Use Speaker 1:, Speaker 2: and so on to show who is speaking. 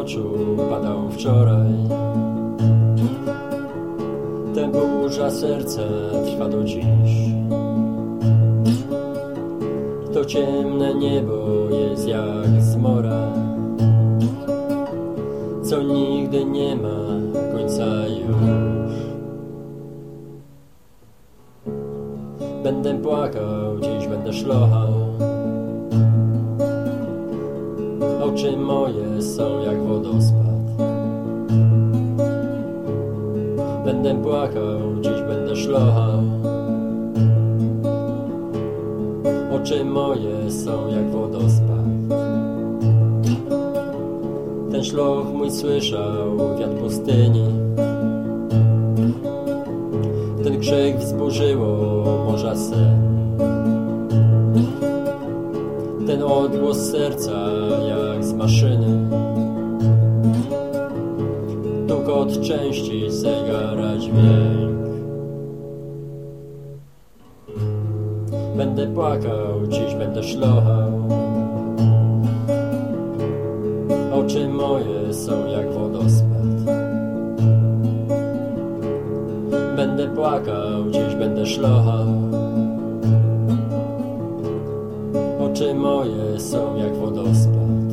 Speaker 1: oczu padał wczoraj. Ten burza serca trwa do dziś. To ciemne niebo jest jak zmora, co nigdy nie ma końca już. Będę płakał, dziś będę szlochał. Oczy moje są jak wodospad. Będę płakał, dziś będę szlochał. Oczy moje są jak wodospad. Ten szloch mój słyszał wiatr pustyni. Ten krzyk wzburzyło morza sen. odgłos serca jak z maszyny. Tukot części zegara dźwięk. Będę płakał, dziś będę szlochał. Oczy moje są jak wodospad. Będę płakał, dziś będę szlochał. Oczy moje są jak wodospad.